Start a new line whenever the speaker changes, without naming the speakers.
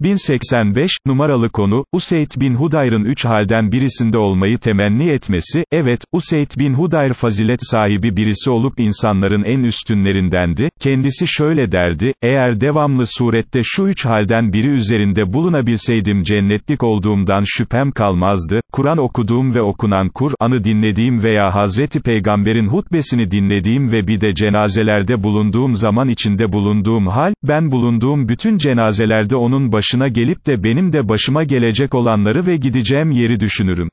1085, numaralı konu, Useyd bin Hudayr'ın üç halden birisinde olmayı temenni etmesi, evet, Useyd bin Hudayr fazilet sahibi birisi olup insanların en üstünlerindendi, kendisi şöyle derdi, eğer devamlı surette şu üç halden biri üzerinde bulunabilseydim cennetlik olduğumdan şüphem kalmazdı, Kur'an okuduğum ve okunan Kur'an'ı dinlediğim veya Hazreti Peygamber'in hutbesini dinlediğim ve bir de cenazelerde bulunduğum zaman içinde bulunduğum hal, ben bulunduğum bütün cenazelerde onun başına gelip de benim de başıma gelecek olanları ve gideceğim yeri düşünürüm.